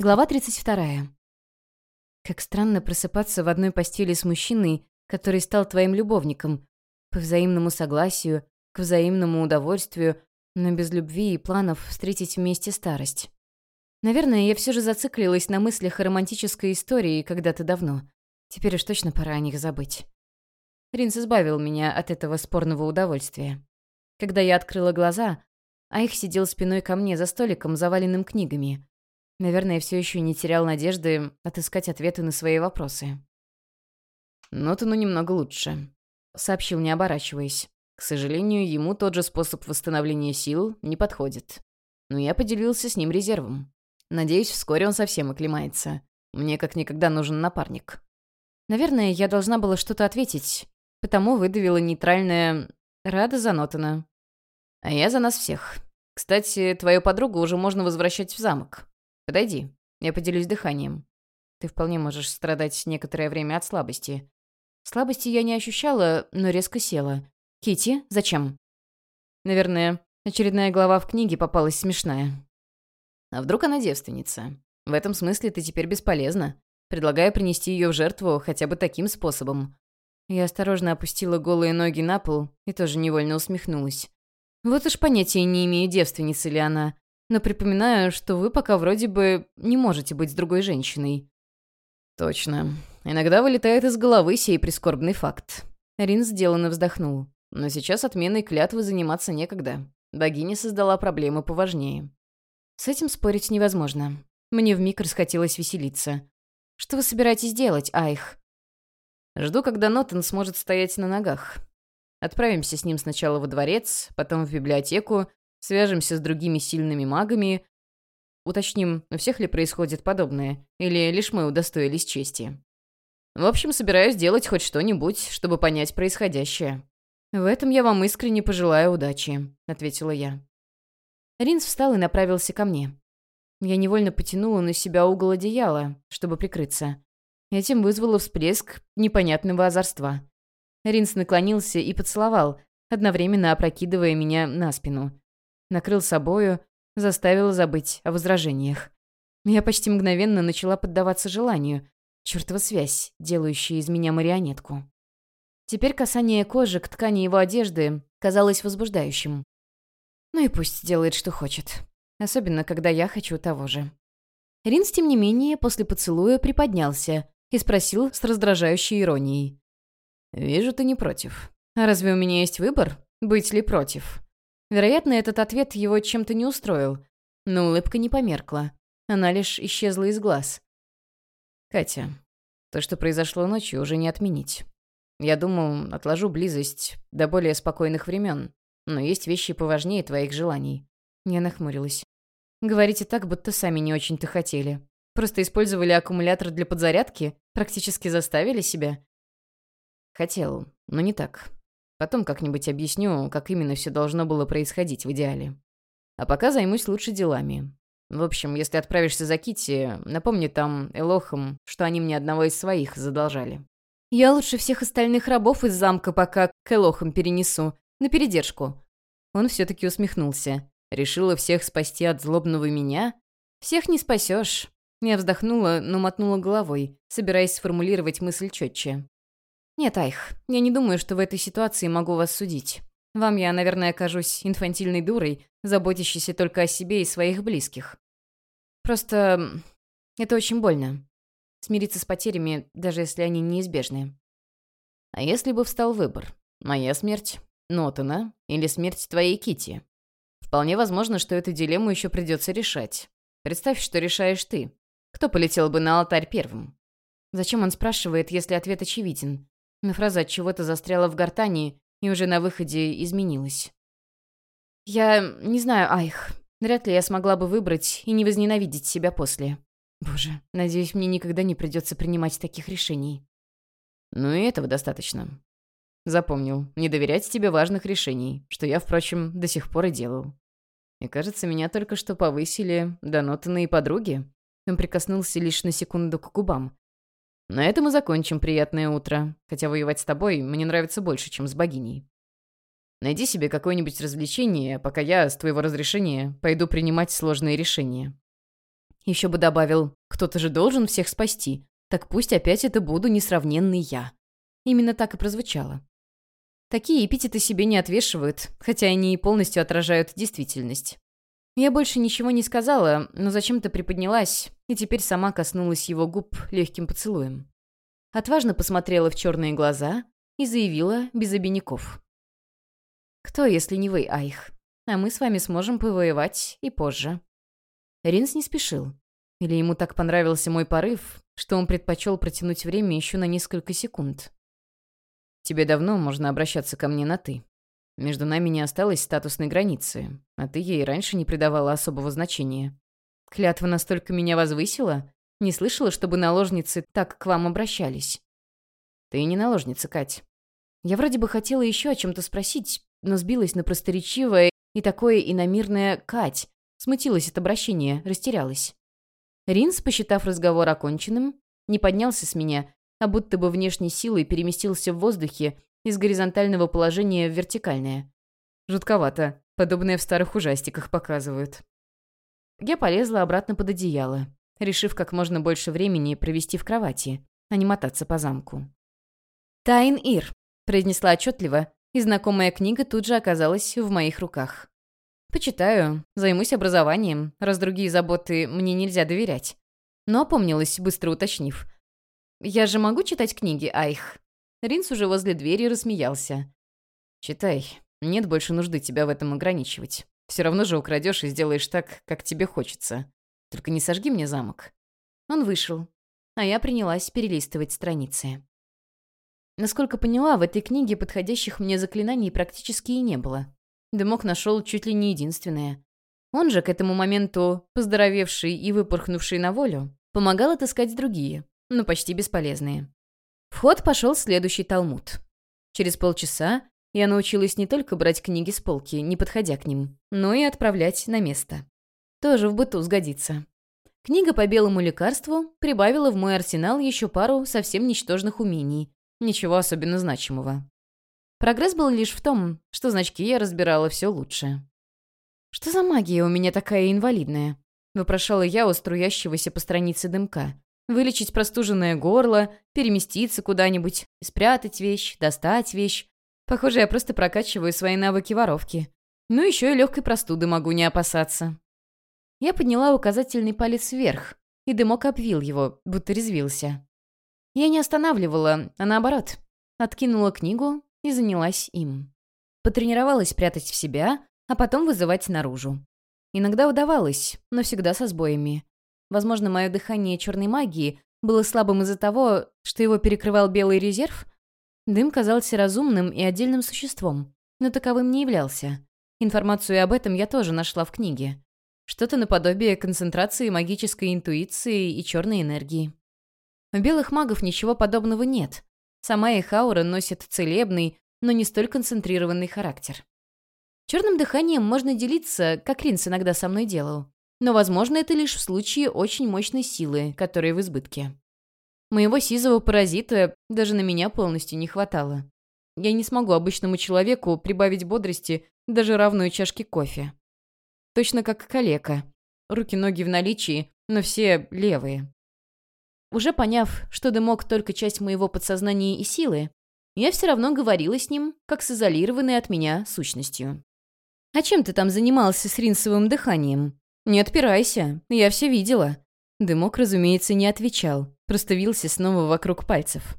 Глава 32. Как странно просыпаться в одной постели с мужчиной, который стал твоим любовником, по взаимному согласию, к взаимному удовольствию, но без любви и планов встретить вместе старость. Наверное, я все же зациклилась на мыслях о романтической истории когда-то давно. Теперь уж точно пора о них забыть. Ринс избавил меня от этого спорного удовольствия. Когда я открыла глаза, а их сидел спиной ко мне за столиком, заваленным книгами. Наверное, все еще не терял надежды отыскать ответы на свои вопросы. «Нотану немного лучше», — сообщил, не оборачиваясь. К сожалению, ему тот же способ восстановления сил не подходит. Но я поделился с ним резервом. Надеюсь, вскоре он совсем оклемается. Мне как никогда нужен напарник. Наверное, я должна была что-то ответить, потому выдавила нейтральное «Рада за Нотана». А я за нас всех. Кстати, твою подругу уже можно возвращать в замок. Подойди, я поделюсь дыханием. Ты вполне можешь страдать некоторое время от слабости. Слабости я не ощущала, но резко села. Кити, зачем? Наверное, очередная глава в книге попалась смешная. А вдруг она девственница? В этом смысле ты теперь бесполезна. Предлагаю принести ее в жертву хотя бы таким способом. Я осторожно опустила голые ноги на пол и тоже невольно усмехнулась. Вот уж понятия не имею, девственница ли она но припоминаю, что вы пока вроде бы не можете быть с другой женщиной». «Точно. Иногда вылетает из головы сей прискорбный факт». Рин сделанно вздохнул. «Но сейчас отменой клятвы заниматься некогда. Богиня создала проблемы поважнее». «С этим спорить невозможно. Мне вмиг расхотелось веселиться. Что вы собираетесь делать, Айх?» «Жду, когда Нотен сможет стоять на ногах. Отправимся с ним сначала во дворец, потом в библиотеку, Свяжемся с другими сильными магами. Уточним, у всех ли происходит подобное, или лишь мы удостоились чести. В общем, собираюсь делать хоть что-нибудь, чтобы понять происходящее. «В этом я вам искренне пожелаю удачи», — ответила я. Ринс встал и направился ко мне. Я невольно потянула на себя угол одеяла, чтобы прикрыться. Этим вызвало всплеск непонятного озорства. Ринс наклонился и поцеловал, одновременно опрокидывая меня на спину накрыл собою, заставил забыть о возражениях. Я почти мгновенно начала поддаваться желанию. Чёртова связь, делающая из меня марионетку. Теперь касание кожи к ткани его одежды казалось возбуждающим. Ну и пусть делает, что хочет. Особенно, когда я хочу того же. Ринс, тем не менее, после поцелуя приподнялся и спросил с раздражающей иронией. «Вижу, ты не против. А разве у меня есть выбор? Быть ли против?» Вероятно, этот ответ его чем-то не устроил, но улыбка не померкла. Она лишь исчезла из глаз. «Катя, то, что произошло ночью, уже не отменить. Я думал, отложу близость до более спокойных времен, но есть вещи поважнее твоих желаний». Я нахмурилась. «Говорите так, будто сами не очень-то хотели. Просто использовали аккумулятор для подзарядки? Практически заставили себя?» «Хотел, но не так. Потом как-нибудь объясню, как именно все должно было происходить в идеале. А пока займусь лучше делами. В общем, если отправишься за Кити, напомни там Элохам, что они мне одного из своих задолжали. Я лучше всех остальных рабов из замка пока к Элохам перенесу. На передержку. Он все-таки усмехнулся. Решила всех спасти от злобного меня? Всех не спасешь. Я вздохнула, но мотнула головой, собираясь сформулировать мысль четче. «Нет, Айх, я не думаю, что в этой ситуации могу вас судить. Вам я, наверное, окажусь инфантильной дурой, заботящейся только о себе и своих близких. Просто это очень больно. Смириться с потерями, даже если они неизбежны. А если бы встал выбор? Моя смерть, Нотана или смерть твоей Кити? Вполне возможно, что эту дилемму еще придется решать. Представь, что решаешь ты. Кто полетел бы на алтарь первым? Зачем он спрашивает, если ответ очевиден? Но фраза от чего-то застряла в гортани и уже на выходе изменилась. «Я не знаю, Айх. Вряд ли я смогла бы выбрать и не возненавидеть себя после. Боже, надеюсь, мне никогда не придется принимать таких решений». «Ну и этого достаточно. Запомнил, не доверять тебе важных решений, что я, впрочем, до сих пор и делал. И кажется, меня только что повысили до нотанные подруги». Он прикоснулся лишь на секунду к губам, на этом мы закончим приятное утро, хотя воевать с тобой мне нравится больше, чем с богиней. Найди себе какое-нибудь развлечение, пока я, с твоего разрешения, пойду принимать сложные решения». Еще бы добавил, кто-то же должен всех спасти. Так пусть опять это буду несравненный я. Именно так и прозвучало. Такие эпитеты себе не отвешивают, хотя они и полностью отражают действительность. Я больше ничего не сказала, но зачем-то приподнялась, и теперь сама коснулась его губ легким поцелуем. Отважно посмотрела в черные глаза и заявила без обиняков. «Кто, если не вы, Айх? А мы с вами сможем повоевать и позже». Ринс не спешил. Или ему так понравился мой порыв, что он предпочел протянуть время еще на несколько секунд. «Тебе давно можно обращаться ко мне на «ты». Между нами не осталось статусной границы, а ты ей раньше не придавала особого значения. Клятва настолько меня возвысила? Не слышала, чтобы наложницы так к вам обращались. Ты не наложница, Кать. Я вроде бы хотела еще о чем-то спросить, но сбилась на просторечивое и такое иномирное «Кать». Смутилась от обращения, растерялась. Ринс, посчитав разговор оконченным, не поднялся с меня, а будто бы внешней силой переместился в воздухе из горизонтального положения в вертикальное. Жутковато. Подобное в старых ужастиках показывают. Я полезла обратно под одеяло, решив как можно больше времени провести в кровати, а не мотаться по замку. «Тайн Ир», — произнесла отчетливо, и знакомая книга тут же оказалась в моих руках. «Почитаю, займусь образованием, раз другие заботы мне нельзя доверять». Но опомнилась, быстро уточнив. «Я же могу читать книги, Айх?» Ринс уже возле двери рассмеялся. «Читай. Нет больше нужды тебя в этом ограничивать. Все равно же украдешь и сделаешь так, как тебе хочется. Только не сожги мне замок». Он вышел, а я принялась перелистывать страницы. Насколько поняла, в этой книге подходящих мне заклинаний практически и не было. Дымок нашел чуть ли не единственное. Он же, к этому моменту, поздоровевший и выпорхнувший на волю, помогал отыскать другие, но почти бесполезные. В ход пошел следующий талмуд. Через полчаса я научилась не только брать книги с полки, не подходя к ним, но и отправлять на место. Тоже в быту сгодится. Книга по белому лекарству прибавила в мой арсенал еще пару совсем ничтожных умений. Ничего особенно значимого. Прогресс был лишь в том, что значки я разбирала все лучше. «Что за магия у меня такая инвалидная?» — вопрошала я у струящегося по странице дымка. Вылечить простуженное горло, переместиться куда-нибудь, спрятать вещь, достать вещь. Похоже, я просто прокачиваю свои навыки воровки. Ну, еще и легкой простуды могу не опасаться. Я подняла указательный палец вверх, и дымок обвил его, будто резвился. Я не останавливала, а наоборот, откинула книгу и занялась им. Потренировалась прятать в себя, а потом вызывать наружу. Иногда удавалось, но всегда со сбоями. Возможно, мое дыхание черной магии было слабым из-за того, что его перекрывал белый резерв? Дым казался разумным и отдельным существом, но таковым не являлся. Информацию об этом я тоже нашла в книге. Что-то наподобие концентрации магической интуиции и черной энергии. У белых магов ничего подобного нет. Сама их аура носит целебный, но не столь концентрированный характер. Черным дыханием можно делиться, как Ринс иногда со мной делал. Но, возможно, это лишь в случае очень мощной силы, которая в избытке. Моего сизого паразита даже на меня полностью не хватало. Я не смогу обычному человеку прибавить бодрости даже равную чашке кофе. Точно как калека. Руки-ноги в наличии, но все левые. Уже поняв, что дымок только часть моего подсознания и силы, я все равно говорила с ним, как с изолированной от меня сущностью. «А чем ты там занимался с ринсовым дыханием?» «Не отпирайся, я все видела». Дымок, разумеется, не отвечал, просто вился снова вокруг пальцев.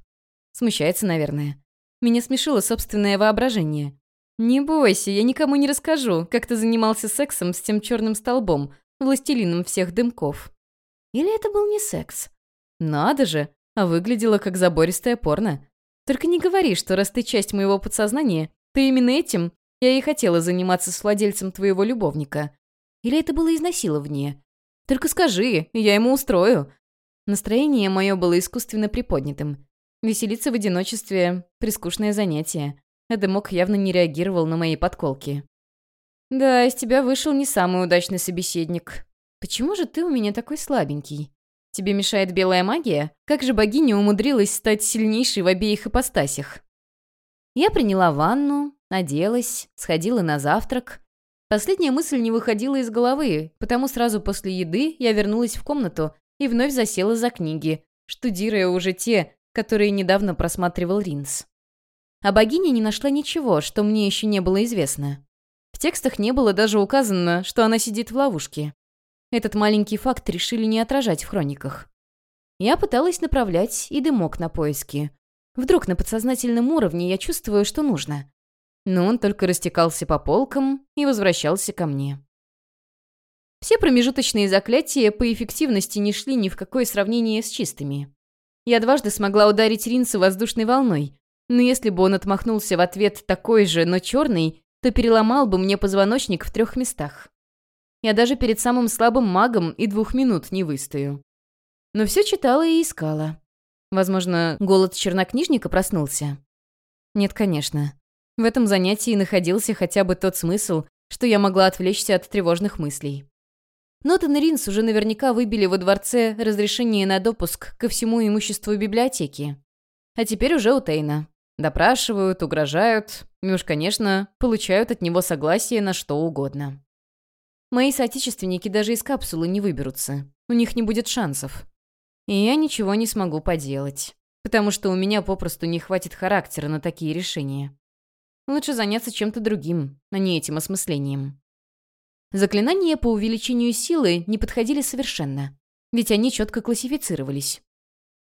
Смущается, наверное. Меня смешило собственное воображение. «Не бойся, я никому не расскажу, как ты занимался сексом с тем черным столбом, властелином всех дымков». Или это был не секс? Надо же, а выглядело как забористая порно. Только не говори, что раз ты часть моего подсознания, то именно этим я и хотела заниматься с владельцем твоего любовника. Или это было изнасилование? Только скажи, я ему устрою». Настроение мое было искусственно приподнятым. Веселиться в одиночестве — прискучное занятие. Эдемок явно не реагировал на мои подколки. «Да, из тебя вышел не самый удачный собеседник. Почему же ты у меня такой слабенький? Тебе мешает белая магия? Как же богиня умудрилась стать сильнейшей в обеих ипостасях?» Я приняла ванну, оделась, сходила на завтрак Последняя мысль не выходила из головы, потому сразу после еды я вернулась в комнату и вновь засела за книги, штудируя уже те, которые недавно просматривал Ринс. А богиня не нашла ничего, что мне еще не было известно. В текстах не было даже указано, что она сидит в ловушке. Этот маленький факт решили не отражать в хрониках. Я пыталась направлять и дымок на поиски. Вдруг на подсознательном уровне я чувствую, что нужно но он только растекался по полкам и возвращался ко мне. Все промежуточные заклятия по эффективности не шли ни в какое сравнение с чистыми. Я дважды смогла ударить Ринса воздушной волной, но если бы он отмахнулся в ответ такой же, но черный, то переломал бы мне позвоночник в трех местах. Я даже перед самым слабым магом и двух минут не выстою. Но все читала и искала. Возможно, голод чернокнижника проснулся? Нет, конечно. В этом занятии находился хотя бы тот смысл, что я могла отвлечься от тревожных мыслей. Нотен и Ринс уже наверняка выбили во дворце разрешение на допуск ко всему имуществу библиотеки. А теперь уже у Тейна. Допрашивают, угрожают, и уж, конечно, получают от него согласие на что угодно. Мои соотечественники даже из капсулы не выберутся. У них не будет шансов. И я ничего не смогу поделать. Потому что у меня попросту не хватит характера на такие решения. Лучше заняться чем-то другим, а не этим осмыслением. Заклинания по увеличению силы не подходили совершенно, ведь они четко классифицировались.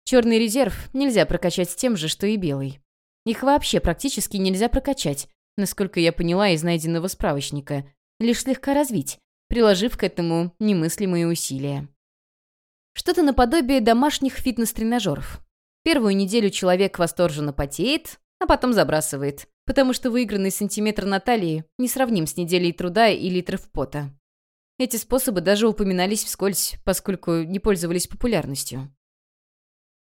Черный резерв нельзя прокачать тем же, что и белый. Их вообще практически нельзя прокачать, насколько я поняла из найденного справочника, лишь слегка развить, приложив к этому немыслимые усилия. Что-то наподобие домашних фитнес-тренажеров. Первую неделю человек восторженно потеет, а потом забрасывает потому что выигранный сантиметр Натальи не сравним с неделей труда и литров пота. Эти способы даже упоминались вскользь, поскольку не пользовались популярностью.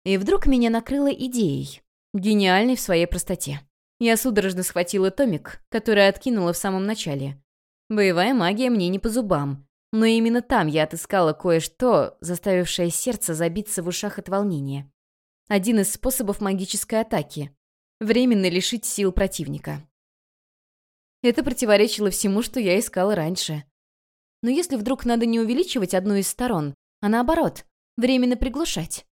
И вдруг меня накрыло идеей, гениальной в своей простоте. Я судорожно схватила томик, который откинула в самом начале. Боевая магия мне не по зубам, но именно там я отыскала кое-что, заставившее сердце забиться в ушах от волнения. Один из способов магической атаки, временно лишить сил противника. Это противоречило всему, что я искала раньше. Но если вдруг надо не увеличивать одну из сторон, а наоборот, временно приглушать?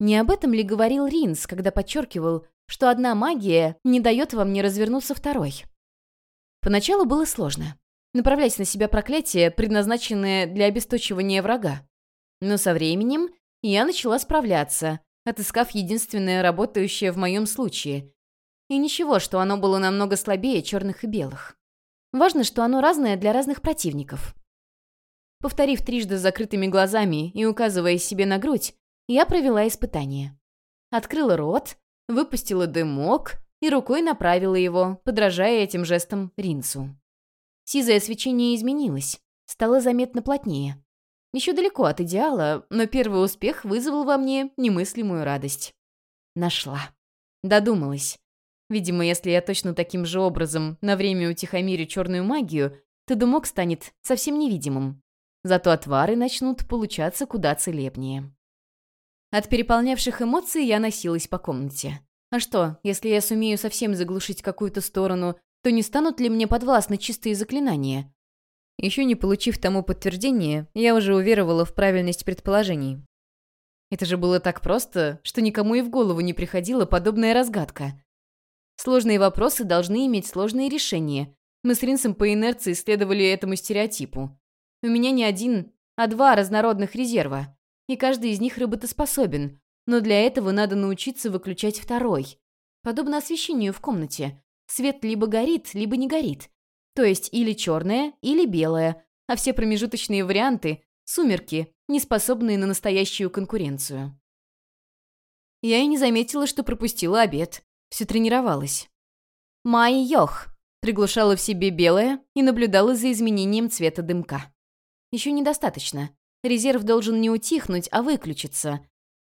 Не об этом ли говорил Ринс, когда подчеркивал, что одна магия не дает вам не развернуться второй? Поначалу было сложно. Направлять на себя проклятие, предназначенное для обесточивания врага. Но со временем я начала справляться, отыскав единственное работающее в моем случае и ничего, что оно было намного слабее черных и белых. Важно, что оно разное для разных противников. Повторив трижды закрытыми глазами и указывая себе на грудь, я провела испытание. Открыла рот, выпустила дымок и рукой направила его, подражая этим жестам Ринсу. Сизое свечение изменилось, стало заметно плотнее. Еще далеко от идеала, но первый успех вызвал во мне немыслимую радость. Нашла. Додумалась. Видимо, если я точно таким же образом на время утихомирю черную магию, то дымок станет совсем невидимым. Зато отвары начнут получаться куда целебнее. От переполнявших эмоций я носилась по комнате. А что, если я сумею совсем заглушить какую-то сторону, то не станут ли мне подвластны чистые заклинания? Еще не получив тому подтверждения, я уже уверовала в правильность предположений. Это же было так просто, что никому и в голову не приходила подобная разгадка. Сложные вопросы должны иметь сложные решения. Мы с Ринсом по инерции следовали этому стереотипу. У меня не один, а два разнородных резерва. И каждый из них работоспособен. Но для этого надо научиться выключать второй. Подобно освещению в комнате. Свет либо горит, либо не горит. То есть или черное, или белое. А все промежуточные варианты — сумерки, не способные на настоящую конкуренцию. Я и не заметила, что пропустила обед. Все тренировалась. Май Йох приглушала в себе белое и наблюдала за изменением цвета дымка. Еще недостаточно. Резерв должен не утихнуть, а выключиться.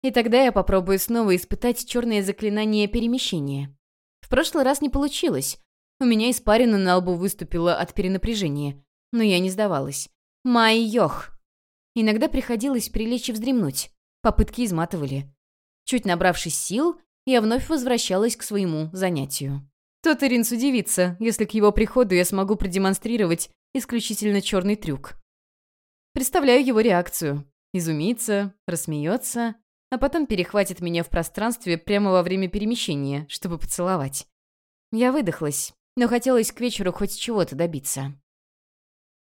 И тогда я попробую снова испытать черное заклинание перемещения. В прошлый раз не получилось. У меня испарина на лбу выступила от перенапряжения. Но я не сдавалась. Май Йох. Иногда приходилось прилечь и вздремнуть. Попытки изматывали. Чуть набравшись сил, я вновь возвращалась к своему занятию. Тот Иринс удивится, если к его приходу я смогу продемонстрировать исключительно черный трюк. Представляю его реакцию. Изумится, рассмеется, а потом перехватит меня в пространстве прямо во время перемещения, чтобы поцеловать. Я выдохлась, но хотелось к вечеру хоть чего-то добиться.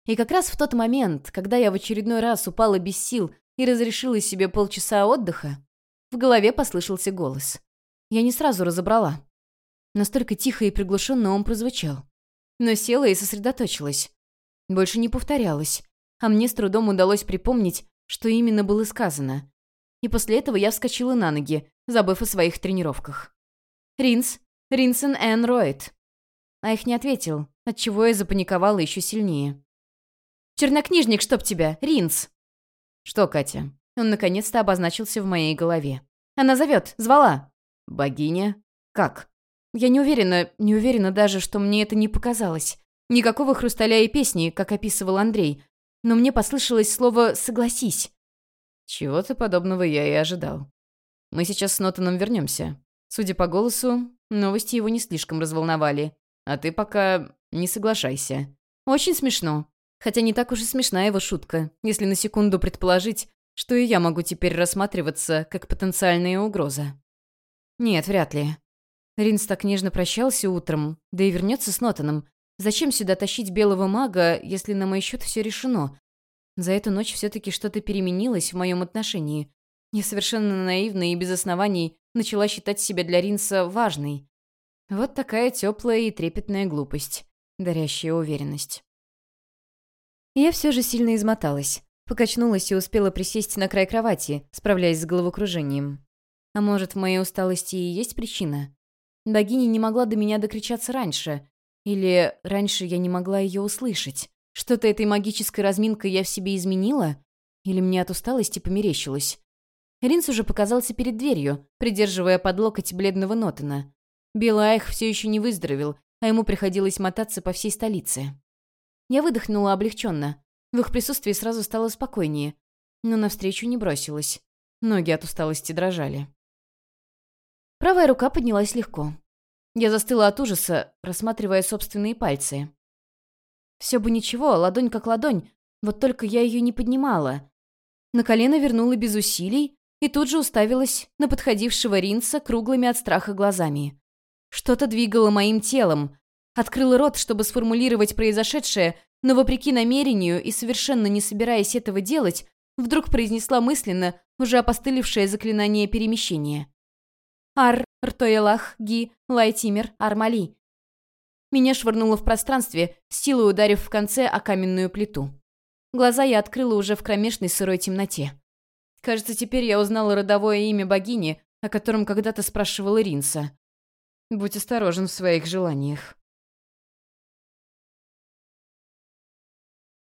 И как раз в тот момент, когда я в очередной раз упала без сил и разрешила себе полчаса отдыха, в голове послышался голос. Я не сразу разобрала. Настолько тихо и приглушенно он прозвучал. Но села и сосредоточилась. Больше не повторялось, а мне с трудом удалось припомнить, что именно было сказано. И после этого я вскочила на ноги, забыв о своих тренировках. «Ринс, Ринсен Энн Ройд». А их не ответил, отчего я запаниковала еще сильнее. «Чернокнижник, чтоб тебя! Ринс!» «Что, Катя?» Он наконец-то обозначился в моей голове. «Она зовет, звала!» «Богиня? Как?» Я не уверена, не уверена даже, что мне это не показалось. Никакого хрусталя и песни, как описывал Андрей. Но мне послышалось слово «согласись». Чего-то подобного я и ожидал. Мы сейчас с Нотаном вернемся. Судя по голосу, новости его не слишком разволновали. А ты пока не соглашайся. Очень смешно. Хотя не так уж и смешна его шутка, если на секунду предположить, что и я могу теперь рассматриваться как потенциальная угроза. Нет, вряд ли. Ринс так нежно прощался утром, да и вернется с Нотаном. Зачем сюда тащить белого мага, если на мой счет все решено? За эту ночь все-таки что-то переменилось в моем отношении. Я совершенно наивно и без оснований начала считать себя для Ринса важной. Вот такая теплая и трепетная глупость, дарящая уверенность. Я все же сильно измоталась. Покачнулась и успела присесть на край кровати, справляясь с головокружением. А может, в моей усталости и есть причина? Богиня не могла до меня докричаться раньше. Или раньше я не могла ее услышать. Что-то этой магической разминкой я в себе изменила? Или мне от усталости померещилось? Ринс уже показался перед дверью, придерживая под локоть бледного Нотана. Белайх все еще не выздоровел, а ему приходилось мотаться по всей столице. Я выдохнула облегченно. В их присутствии сразу стало спокойнее, но навстречу не бросилась. Ноги от усталости дрожали. Правая рука поднялась легко. Я застыла от ужаса, рассматривая собственные пальцы. Все бы ничего, ладонь как ладонь, вот только я ее не поднимала. На колено вернула без усилий и тут же уставилась на подходившего Ринца круглыми от страха глазами. Что-то двигало моим телом. Открыла рот, чтобы сформулировать произошедшее, но вопреки намерению и совершенно не собираясь этого делать, вдруг произнесла мысленно уже опостылевшее заклинание перемещения. Ар, Ртоелах, Ги, Лайтимер, Армали. Меня швырнуло в пространстве, силой ударив в конце о каменную плиту. Глаза я открыла уже в кромешной сырой темноте. Кажется, теперь я узнала родовое имя богини, о котором когда-то спрашивала Ринса. Будь осторожен в своих желаниях.